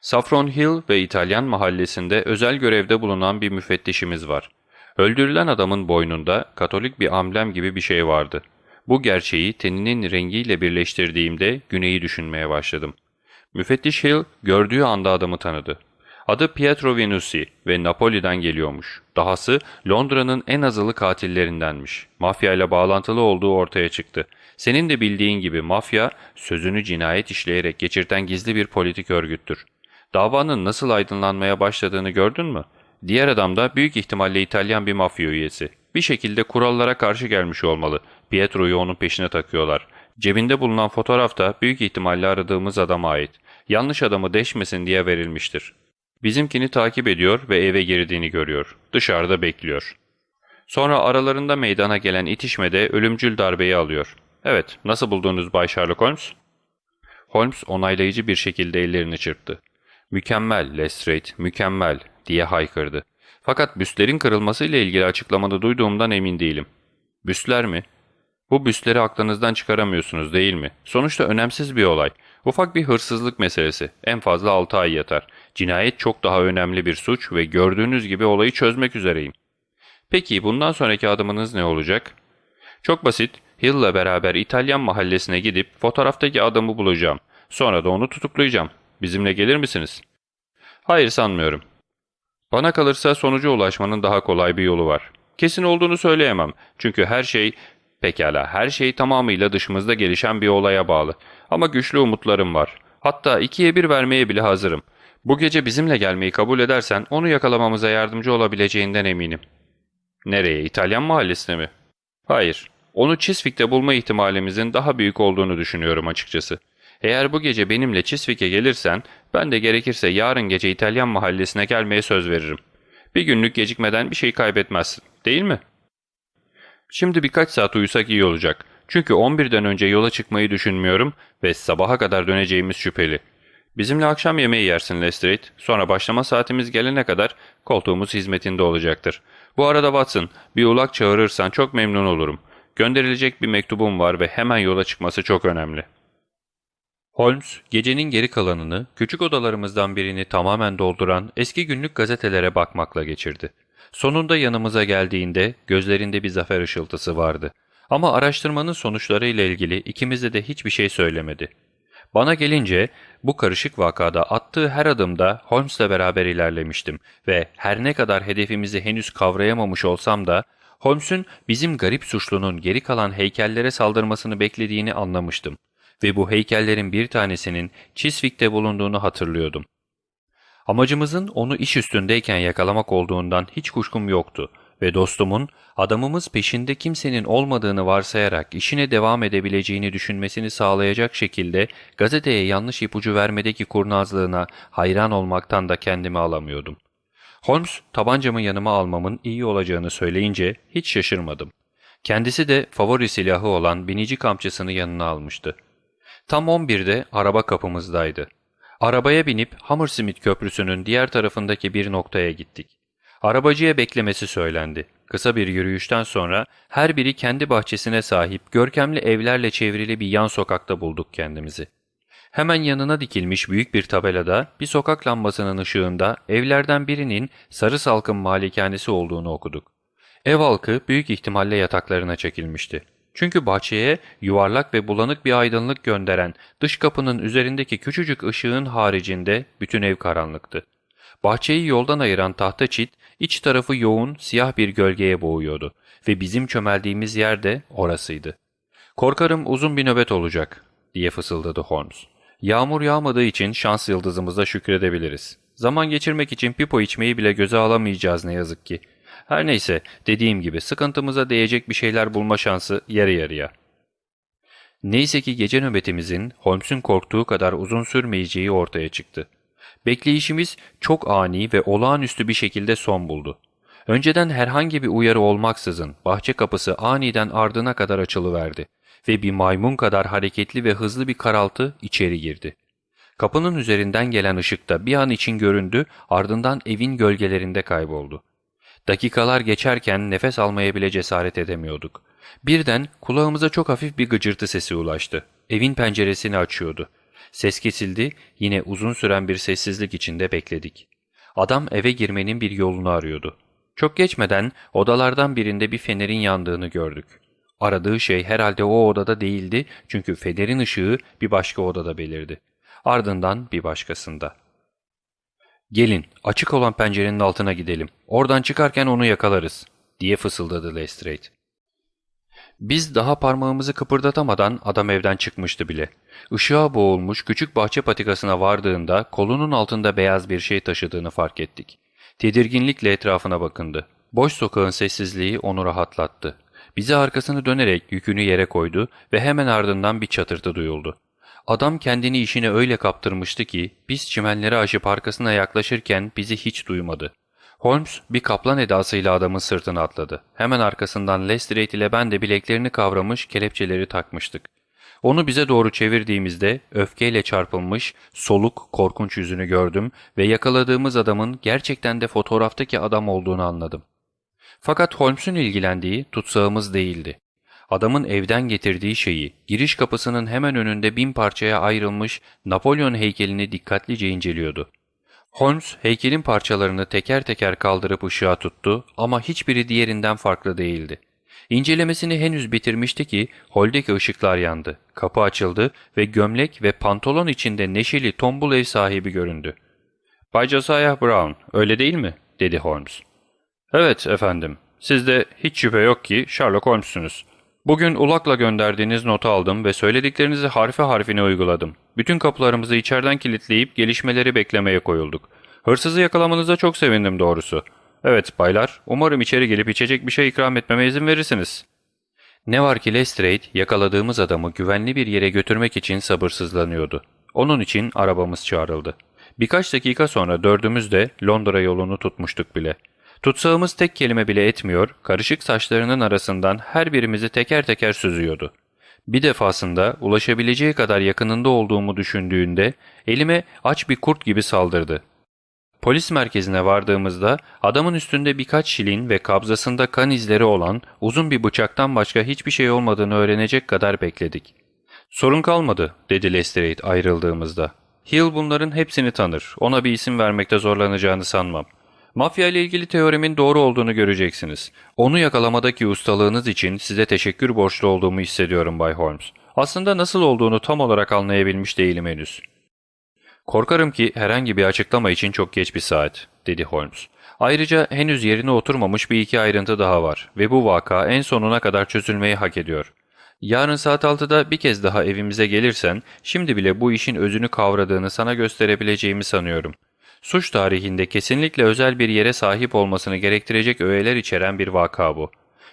Saffron Hill ve İtalyan mahallesinde özel görevde bulunan bir müfettişimiz var. Öldürülen adamın boynunda katolik bir amblem gibi bir şey vardı. Bu gerçeği teninin rengiyle birleştirdiğimde Güney'i düşünmeye başladım. Müfettiş Hill gördüğü anda adamı tanıdı. Adı Pietro Venusi ve Napoli'den geliyormuş. Dahası Londra'nın en azılı katillerindenmiş. Mafya ile bağlantılı olduğu ortaya çıktı. Senin de bildiğin gibi mafya sözünü cinayet işleyerek geçirten gizli bir politik örgüttür. Davanın nasıl aydınlanmaya başladığını gördün mü? Diğer adam da büyük ihtimalle İtalyan bir mafya üyesi. Bir şekilde kurallara karşı gelmiş olmalı. Pietro'yu onun peşine takıyorlar. Cebinde bulunan fotoğraf da büyük ihtimalle aradığımız adama ait. Yanlış adamı deşmesin diye verilmiştir. Bizimkini takip ediyor ve eve girdiğini görüyor. Dışarıda bekliyor. Sonra aralarında meydana gelen itişmede ölümcül darbeyi alıyor. Evet, nasıl buldunuz Bay Sherlock Holmes? Holmes onaylayıcı bir şekilde ellerini çırptı. Mükemmel Lestrade, mükemmel diye haykırdı. Fakat büstlerin kırılması ile ilgili açıklamanı duyduğumdan emin değilim. Büstler mi? Bu büstleri aklınızdan çıkaramıyorsunuz değil mi? Sonuçta önemsiz bir olay. Ufak bir hırsızlık meselesi. En fazla 6 ay yatar. Cinayet çok daha önemli bir suç ve gördüğünüz gibi olayı çözmek üzereyim. Peki bundan sonraki adımınız ne olacak? Çok basit. Hill'la beraber İtalyan mahallesine gidip fotoğraftaki adamı bulacağım. Sonra da onu tutuklayacağım. Bizimle gelir misiniz? Hayır sanmıyorum. Bana kalırsa sonuca ulaşmanın daha kolay bir yolu var. Kesin olduğunu söyleyemem. Çünkü her şey, pekala her şey tamamıyla dışımızda gelişen bir olaya bağlı. Ama güçlü umutlarım var. Hatta ikiye bir vermeye bile hazırım. Bu gece bizimle gelmeyi kabul edersen onu yakalamamıza yardımcı olabileceğinden eminim. Nereye? İtalyan mahallesine mi? Hayır. Onu Chiswick'te bulma ihtimalimizin daha büyük olduğunu düşünüyorum açıkçası. Eğer bu gece benimle Chiswick'e gelirsen ben de gerekirse yarın gece İtalyan mahallesine gelmeye söz veririm. Bir günlük gecikmeden bir şey kaybetmezsin değil mi? Şimdi birkaç saat uyusak iyi olacak. Çünkü 11'den önce yola çıkmayı düşünmüyorum ve sabaha kadar döneceğimiz şüpheli. Bizimle akşam yemeği yersin Lestrade. Sonra başlama saatimiz gelene kadar koltuğumuz hizmetinde olacaktır. Bu arada Watson, bir ulak çağırırsan çok memnun olurum. Gönderilecek bir mektubum var ve hemen yola çıkması çok önemli. Holmes, gecenin geri kalanını küçük odalarımızdan birini tamamen dolduran eski günlük gazetelere bakmakla geçirdi. Sonunda yanımıza geldiğinde gözlerinde bir zafer ışıltısı vardı. Ama araştırmanın sonuçları ile ilgili ikimize de hiçbir şey söylemedi. Bana gelince bu karışık vakada attığı her adımda Holmes'le beraber ilerlemiştim ve her ne kadar hedefimizi henüz kavrayamamış olsam da Holmes'un bizim garip suçlunun geri kalan heykellere saldırmasını beklediğini anlamıştım ve bu heykellerin bir tanesinin Chiswick'te bulunduğunu hatırlıyordum. Amacımızın onu iş üstündeyken yakalamak olduğundan hiç kuşkum yoktu ve dostumun adamımız peşinde kimsenin olmadığını varsayarak işine devam edebileceğini düşünmesini sağlayacak şekilde gazeteye yanlış ipucu vermedeki kurnazlığına hayran olmaktan da kendimi alamıyordum. Holmes tabancamı yanıma almamın iyi olacağını söyleyince hiç şaşırmadım. Kendisi de favori silahı olan binici kamçısını yanına almıştı. Tam 11'de araba kapımızdaydı. Arabaya binip Hammersmith Köprüsü'nün diğer tarafındaki bir noktaya gittik. Arabacıya beklemesi söylendi. Kısa bir yürüyüşten sonra her biri kendi bahçesine sahip görkemli evlerle çevrili bir yan sokakta bulduk kendimizi. Hemen yanına dikilmiş büyük bir tabelada bir sokak lambasının ışığında evlerden birinin Sarı Salkım malikanesi olduğunu okuduk. Ev halkı büyük ihtimalle yataklarına çekilmişti. Çünkü bahçeye yuvarlak ve bulanık bir aydınlık gönderen dış kapının üzerindeki küçücük ışığın haricinde bütün ev karanlıktı. Bahçeyi yoldan ayıran tahta çit iç tarafı yoğun siyah bir gölgeye boğuyordu ve bizim çömeldiğimiz yer de orasıydı. ''Korkarım uzun bir nöbet olacak.'' diye fısıldadı Holmes. ''Yağmur yağmadığı için şans yıldızımıza şükredebiliriz. Zaman geçirmek için pipo içmeyi bile göze alamayacağız ne yazık ki.'' Her neyse dediğim gibi sıkıntımıza değecek bir şeyler bulma şansı yarı yarıya. Neyse ki gece nöbetimizin Holmes'un korktuğu kadar uzun sürmeyeceği ortaya çıktı. Bekleyişimiz çok ani ve olağanüstü bir şekilde son buldu. Önceden herhangi bir uyarı olmaksızın bahçe kapısı aniden ardına kadar açılıverdi ve bir maymun kadar hareketli ve hızlı bir karaltı içeri girdi. Kapının üzerinden gelen ışık da bir an için göründü ardından evin gölgelerinde kayboldu. Dakikalar geçerken nefes almaya bile cesaret edemiyorduk. Birden kulağımıza çok hafif bir gıcırtı sesi ulaştı. Evin penceresini açıyordu. Ses kesildi, yine uzun süren bir sessizlik içinde bekledik. Adam eve girmenin bir yolunu arıyordu. Çok geçmeden odalardan birinde bir fenerin yandığını gördük. Aradığı şey herhalde o odada değildi çünkü fenerin ışığı bir başka odada belirdi. Ardından bir başkasında. ''Gelin, açık olan pencerenin altına gidelim. Oradan çıkarken onu yakalarız.'' diye fısıldadı Lestrade. Biz daha parmağımızı kıpırdatamadan adam evden çıkmıştı bile. Işığa boğulmuş küçük bahçe patikasına vardığında kolunun altında beyaz bir şey taşıdığını fark ettik. Tedirginlikle etrafına bakındı. Boş sokağın sessizliği onu rahatlattı. Bize arkasını dönerek yükünü yere koydu ve hemen ardından bir çatırtı duyuldu. Adam kendini işine öyle kaptırmıştı ki biz çimenleri aşıp arkasına yaklaşırken bizi hiç duymadı. Holmes bir kaplan edasıyla adamın sırtına atladı. Hemen arkasından Lestrade ile ben de bileklerini kavramış kelepçeleri takmıştık. Onu bize doğru çevirdiğimizde öfkeyle çarpılmış, soluk, korkunç yüzünü gördüm ve yakaladığımız adamın gerçekten de fotoğraftaki adam olduğunu anladım. Fakat Holmes'un ilgilendiği tutsağımız değildi. Adamın evden getirdiği şeyi, giriş kapısının hemen önünde bin parçaya ayrılmış Napolyon heykelini dikkatlice inceliyordu. Holmes heykelin parçalarını teker teker kaldırıp ışığa tuttu ama hiçbiri diğerinden farklı değildi. İncelemesini henüz bitirmişti ki holdeki ışıklar yandı. Kapı açıldı ve gömlek ve pantolon içinde neşeli tombul ev sahibi göründü. ''Bay Josiah Brown, öyle değil mi?'' dedi Holmes. ''Evet efendim. Sizde hiç şüphe yok ki Sherlock Holmes'sunuz. Bugün ulakla gönderdiğiniz notu aldım ve söylediklerinizi harfe harfine uyguladım. Bütün kapılarımızı içeriden kilitleyip gelişmeleri beklemeye koyulduk. Hırsızı yakalamanıza çok sevindim doğrusu. Evet baylar, umarım içeri gelip içecek bir şey ikram etmeme izin verirsiniz. Ne var ki Lestrade yakaladığımız adamı güvenli bir yere götürmek için sabırsızlanıyordu. Onun için arabamız çağrıldı. Birkaç dakika sonra dördümüz de Londra yolunu tutmuştuk bile. Tutsağımız tek kelime bile etmiyor, karışık saçlarının arasından her birimizi teker teker süzüyordu. Bir defasında ulaşabileceği kadar yakınında olduğumu düşündüğünde elime aç bir kurt gibi saldırdı. Polis merkezine vardığımızda adamın üstünde birkaç şilin ve kabzasında kan izleri olan uzun bir bıçaktan başka hiçbir şey olmadığını öğrenecek kadar bekledik. Sorun kalmadı dedi Lestrade ayrıldığımızda. Hill bunların hepsini tanır. Ona bir isim vermekte zorlanacağını sanmam. Mafya ile ilgili teoremin doğru olduğunu göreceksiniz. Onu yakalamadaki ustalığınız için size teşekkür borçlu olduğumu hissediyorum Bay Holmes. Aslında nasıl olduğunu tam olarak anlayabilmiş değilim henüz. Korkarım ki herhangi bir açıklama için çok geç bir saat, dedi Holmes. Ayrıca henüz yerine oturmamış bir iki ayrıntı daha var ve bu vaka en sonuna kadar çözülmeyi hak ediyor. Yarın saat 6'da bir kez daha evimize gelirsen, şimdi bile bu işin özünü kavradığını sana gösterebileceğimi sanıyorum. Suç tarihinde kesinlikle özel bir yere sahip olmasını gerektirecek öğeler içeren bir vaka bu.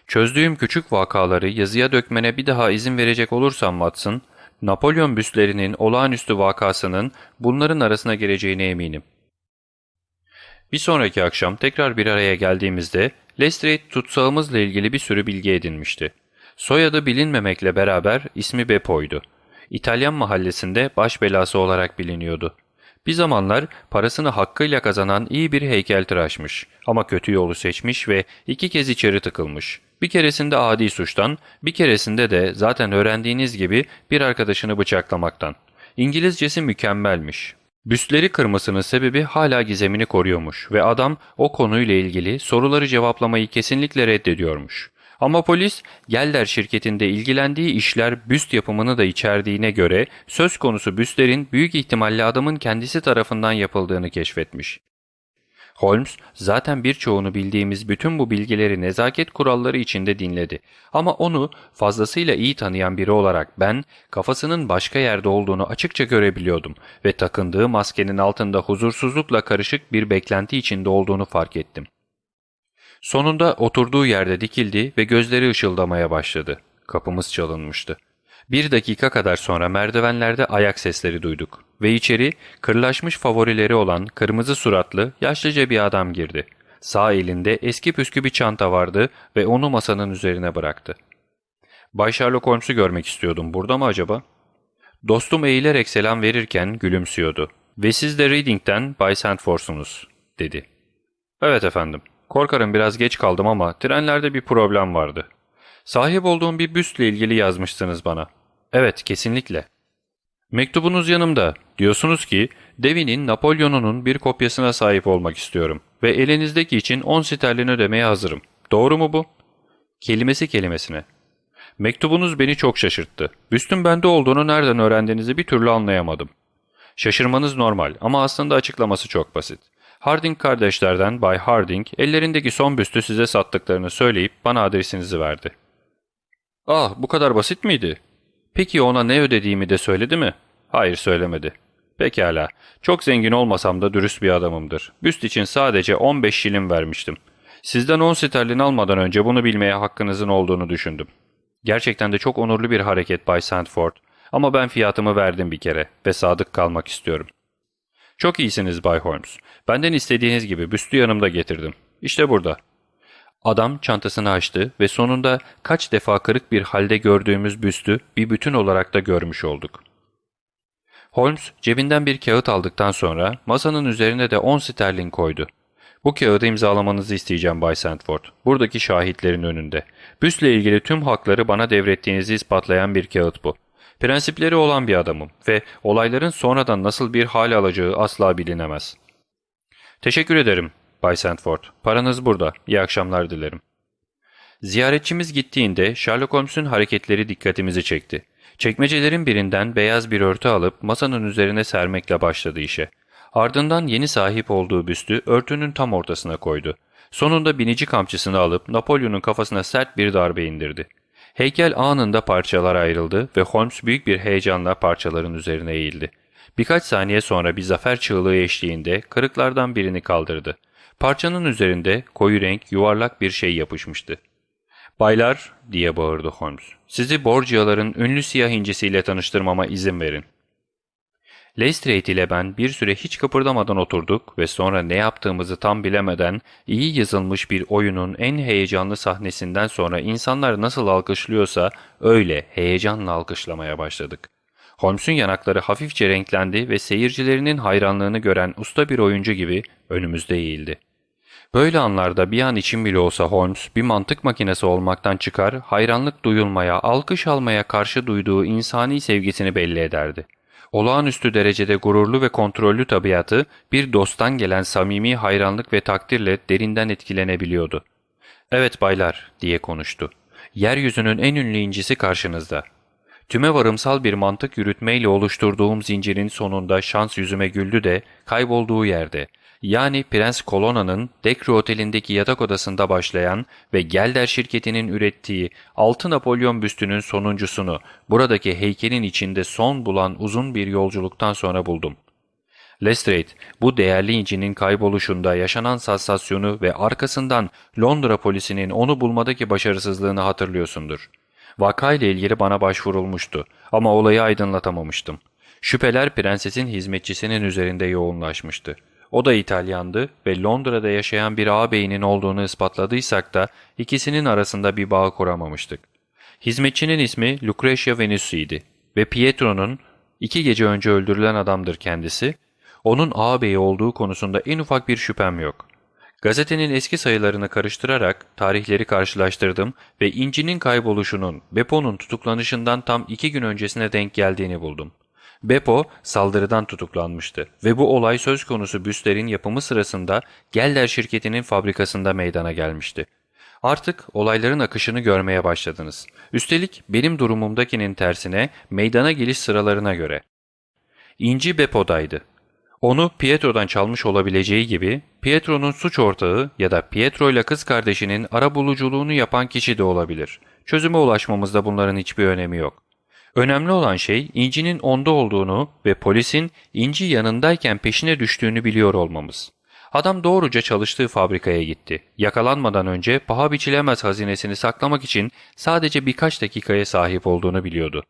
Çözdüğüm küçük vakaları yazıya dökmene bir daha izin verecek olursam Watson, Napolyon büstlerinin olağanüstü vakasının bunların arasına gireceğine eminim. Bir sonraki akşam tekrar bir araya geldiğimizde Lestrade tutsağımızla ilgili bir sürü bilgi edinmişti. Soyadı bilinmemekle beraber ismi Beppo'ydu. İtalyan mahallesinde baş belası olarak biliniyordu. Bir zamanlar parasını hakkıyla kazanan iyi bir heykeltıraşmış ama kötü yolu seçmiş ve iki kez içeri tıkılmış. Bir keresinde adi suçtan, bir keresinde de zaten öğrendiğiniz gibi bir arkadaşını bıçaklamaktan. İngilizcesi mükemmelmiş. Büstleri kırmasının sebebi hala gizemini koruyormuş ve adam o konuyla ilgili soruları cevaplamayı kesinlikle reddediyormuş. Ama polis Gelder şirketinde ilgilendiği işler büst yapımını da içerdiğine göre söz konusu büstlerin büyük ihtimalle adamın kendisi tarafından yapıldığını keşfetmiş. Holmes zaten birçoğunu bildiğimiz bütün bu bilgileri nezaket kuralları içinde dinledi. Ama onu fazlasıyla iyi tanıyan biri olarak ben kafasının başka yerde olduğunu açıkça görebiliyordum ve takındığı maskenin altında huzursuzlukla karışık bir beklenti içinde olduğunu fark ettim. Sonunda oturduğu yerde dikildi ve gözleri ışıldamaya başladı. Kapımız çalınmıştı. Bir dakika kadar sonra merdivenlerde ayak sesleri duyduk ve içeri kırlaşmış favorileri olan kırmızı suratlı yaşlıca bir adam girdi. Sağ elinde eski püskü bir çanta vardı ve onu masanın üzerine bıraktı. Bay Sherlock Holmes'u görmek istiyordum. Burada mı acaba? Dostum eğilerek selam verirken gülümsüyordu. Ve siz de Reading'den Bay Sandforth'sunuz, dedi. Evet efendim. Korkarım biraz geç kaldım ama trenlerde bir problem vardı. Sahip olduğum bir büstle ilgili yazmışsınız bana. Evet, kesinlikle. Mektubunuz yanımda. Diyorsunuz ki, Devin'in Napolyon'unun bir kopyasına sahip olmak istiyorum ve elinizdeki için 10 sterlin ödemeye hazırım. Doğru mu bu? Kelimesi kelimesine. Mektubunuz beni çok şaşırttı. Büstün bende olduğunu nereden öğrendiğinizi bir türlü anlayamadım. Şaşırmanız normal ama aslında açıklaması çok basit. Harding kardeşlerden Bay Harding ellerindeki son büstü size sattıklarını söyleyip bana adresinizi verdi. Ah bu kadar basit miydi? Peki ona ne ödediğimi de söyledi mi? Hayır söylemedi. Pekala. Çok zengin olmasam da dürüst bir adamımdır. Büst için sadece 15 şilim vermiştim. Sizden 10 sterlin almadan önce bunu bilmeye hakkınızın olduğunu düşündüm. Gerçekten de çok onurlu bir hareket Bay Sandford. Ama ben fiyatımı verdim bir kere ve sadık kalmak istiyorum. Çok iyisiniz Bay Holmes. Benden istediğiniz gibi büstü yanımda getirdim. İşte burada. Adam çantasını açtı ve sonunda kaç defa kırık bir halde gördüğümüz büstü bir bütün olarak da görmüş olduk. Holmes cebinden bir kağıt aldıktan sonra masanın üzerine de 10 sterlin koydu. Bu kağıdı imzalamanızı isteyeceğim Bay Sandford. Buradaki şahitlerin önünde. Büstle ilgili tüm hakları bana devrettiğinizi ispatlayan bir kağıt bu. Prensipleri olan bir adamım ve olayların sonradan nasıl bir hal alacağı asla bilinemez. Teşekkür ederim Bay Sandford. Paranız burada. İyi akşamlar dilerim. Ziyaretçimiz gittiğinde Sherlock Holmes'un hareketleri dikkatimizi çekti. Çekmecelerin birinden beyaz bir örtü alıp masanın üzerine sermekle başladı işe. Ardından yeni sahip olduğu büstü örtünün tam ortasına koydu. Sonunda binici kamçısını alıp Napolyon'un kafasına sert bir darbe indirdi. Heykel anında parçalar ayrıldı ve Holmes büyük bir heyecanla parçaların üzerine eğildi. Birkaç saniye sonra bir zafer çığlığı eşliğinde kırıklardan birini kaldırdı. Parçanın üzerinde koyu renk yuvarlak bir şey yapışmıştı. ''Baylar'' diye bağırdı Holmes. ''Sizi Borgia'ların ünlü siyah incisiyle tanıştırmama izin verin.'' Lestrade ile ben bir süre hiç kıpırdamadan oturduk ve sonra ne yaptığımızı tam bilemeden iyi yazılmış bir oyunun en heyecanlı sahnesinden sonra insanlar nasıl alkışlıyorsa öyle heyecanla alkışlamaya başladık. Holmes'un yanakları hafifçe renklendi ve seyircilerinin hayranlığını gören usta bir oyuncu gibi önümüzde eğildi. Böyle anlarda bir an için bile olsa Holmes bir mantık makinesi olmaktan çıkar, hayranlık duyulmaya, alkış almaya karşı duyduğu insani sevgisini belli ederdi. Olağanüstü derecede gururlu ve kontrollü tabiatı bir dosttan gelen samimi hayranlık ve takdirle derinden etkilenebiliyordu. ''Evet baylar'' diye konuştu. ''Yeryüzünün en ünlü incisi karşınızda. Tüme varımsal bir mantık yürütmeyle oluşturduğum zincirin sonunda şans yüzüme güldü de kaybolduğu yerde, yani Prens Colonna'nın Dekri Oteli'ndeki yatak odasında başlayan ve Gelder şirketinin ürettiği 6 Napolyon büstünün sonuncusunu buradaki heykelin içinde son bulan uzun bir yolculuktan sonra buldum. Lestrade, bu değerli incinin kayboluşunda yaşanan sansasyonu ve arkasından Londra polisinin onu bulmadaki başarısızlığını hatırlıyorsundur. Vakayla ilgili bana başvurulmuştu ama olayı aydınlatamamıştım. Şüpheler prensesin hizmetçisinin üzerinde yoğunlaşmıştı. O da İtalyandı ve Londra'da yaşayan bir ağabeyinin olduğunu ispatladıysak da ikisinin arasında bir bağ kuramamıştık. Hizmetçinin ismi Lucretia Venusi'ydi ve Pietro'nun iki gece önce öldürülen adamdır kendisi, onun ağabeyi olduğu konusunda en ufak bir şüphem yok. Gazetenin eski sayılarını karıştırarak tarihleri karşılaştırdım ve İnci'nin kayboluşunun Beppo'nun tutuklanışından tam iki gün öncesine denk geldiğini buldum. Beppo saldırıdan tutuklanmıştı ve bu olay söz konusu büstlerin yapımı sırasında Geller şirketinin fabrikasında meydana gelmişti. Artık olayların akışını görmeye başladınız. Üstelik benim durumumdakinin tersine meydana geliş sıralarına göre. İnci Beppo'daydı. Onu Pietro'dan çalmış olabileceği gibi Pietro'nun suç ortağı ya da Pietro ile kız kardeşinin ara buluculuğunu yapan kişi de olabilir. Çözüme ulaşmamızda bunların hiçbir önemi yok. Önemli olan şey İnci'nin onda olduğunu ve polisin İnci yanındayken peşine düştüğünü biliyor olmamız. Adam doğruca çalıştığı fabrikaya gitti. Yakalanmadan önce paha biçilemez hazinesini saklamak için sadece birkaç dakikaya sahip olduğunu biliyordu.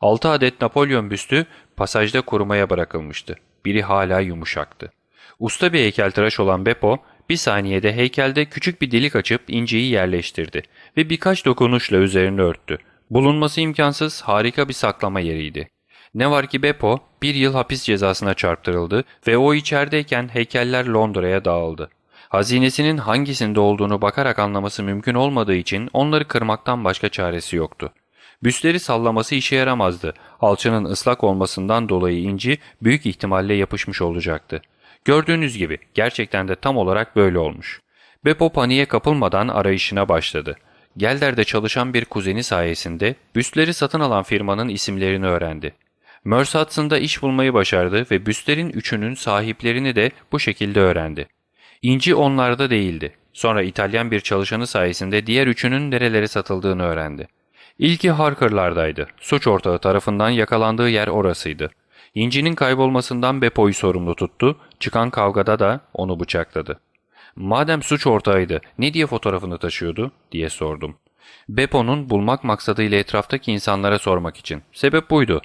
6 adet Napolyon büstü pasajda kurumaya bırakılmıştı. Biri hala yumuşaktı. Usta bir heykeltıraş olan Beppo bir saniyede heykelde küçük bir delik açıp inciyi yerleştirdi ve birkaç dokunuşla üzerini örttü. Bulunması imkansız harika bir saklama yeriydi. Ne var ki Beppo bir yıl hapis cezasına çarptırıldı ve o içerideyken heykeller Londra'ya dağıldı. Hazinesinin hangisinde olduğunu bakarak anlaması mümkün olmadığı için onları kırmaktan başka çaresi yoktu. Büsleri sallaması işe yaramazdı. Alçının ıslak olmasından dolayı inci büyük ihtimalle yapışmış olacaktı. Gördüğünüz gibi gerçekten de tam olarak böyle olmuş. Beppo paniğe kapılmadan arayışına başladı. Gelder'de çalışan bir kuzeni sayesinde büstleri satın alan firmanın isimlerini öğrendi. Merce Hudson'da iş bulmayı başardı ve büstlerin üçünün sahiplerini de bu şekilde öğrendi. İnci onlarda değildi. Sonra İtalyan bir çalışanı sayesinde diğer üçünün nerelere satıldığını öğrendi. İlki Harker'lardaydı. Suç ortağı tarafından yakalandığı yer orasıydı. İnci'nin kaybolmasından Beppo'yu sorumlu tuttu, çıkan kavgada da onu bıçakladı. Madem suç ortağıydı ne diye fotoğrafını taşıyordu diye sordum. Beppo'nun bulmak maksadıyla etraftaki insanlara sormak için. Sebep buydu.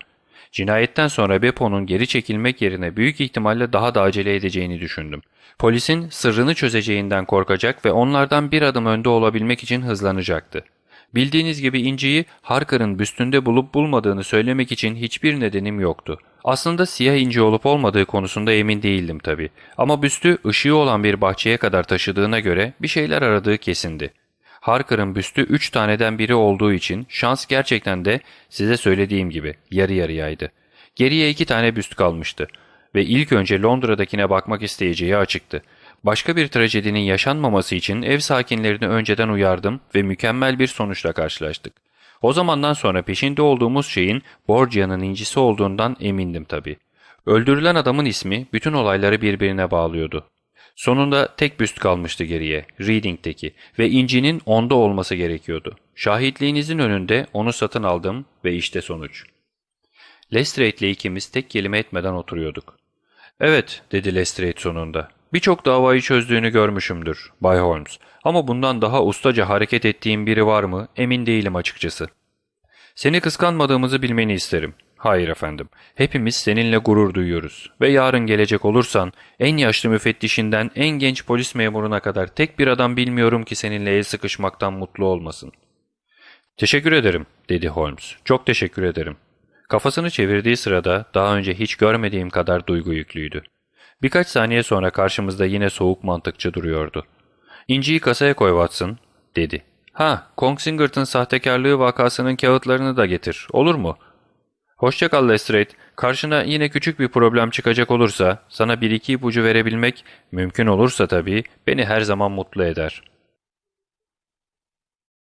Cinayetten sonra Beppo'nun geri çekilmek yerine büyük ihtimalle daha da acele edeceğini düşündüm. Polisin sırrını çözeceğinden korkacak ve onlardan bir adım önde olabilmek için hızlanacaktı. Bildiğiniz gibi inciyi Harker'ın büstünde bulup bulmadığını söylemek için hiçbir nedenim yoktu. Aslında siyah inci olup olmadığı konusunda emin değildim tabii. Ama büstü ışığı olan bir bahçeye kadar taşıdığına göre bir şeyler aradığı kesindi. Harker'ın büstü üç taneden biri olduğu için şans gerçekten de size söylediğim gibi yarı yarıyaydı. Geriye iki tane büst kalmıştı ve ilk önce Londra'dakine bakmak isteyeceği açıktı. Başka bir trajedinin yaşanmaması için ev sakinlerini önceden uyardım ve mükemmel bir sonuçla karşılaştık. O zamandan sonra peşinde olduğumuz şeyin Borgia'nın incisi olduğundan emindim tabii. Öldürülen adamın ismi bütün olayları birbirine bağlıyordu. Sonunda tek büst kalmıştı geriye, Reading'teki ve incinin onda olması gerekiyordu. Şahitliğinizin önünde onu satın aldım ve işte sonuç. Lestrade ile ikimiz tek kelime etmeden oturuyorduk. ''Evet'' dedi Lestrade sonunda. Birçok davayı çözdüğünü görmüşümdür Bay Holmes ama bundan daha ustaca hareket ettiğim biri var mı emin değilim açıkçası. Seni kıskanmadığımızı bilmeni isterim. Hayır efendim, hepimiz seninle gurur duyuyoruz ve yarın gelecek olursan en yaşlı müfettişinden en genç polis memuruna kadar tek bir adam bilmiyorum ki seninle el sıkışmaktan mutlu olmasın. Teşekkür ederim, dedi Holmes. Çok teşekkür ederim. Kafasını çevirdiği sırada daha önce hiç görmediğim kadar duygu yüklüydü. Birkaç saniye sonra karşımızda yine soğuk mantıkçı duruyordu. İnciyi kasaya koy Watson, dedi. Ha, Kong Singerton sahtekarlığı vakasının kağıtlarını da getir, olur mu? Hoşça kal Lestrade. Karşına yine küçük bir problem çıkacak olursa, sana bir iki ipucu verebilmek, mümkün olursa tabii, beni her zaman mutlu eder.''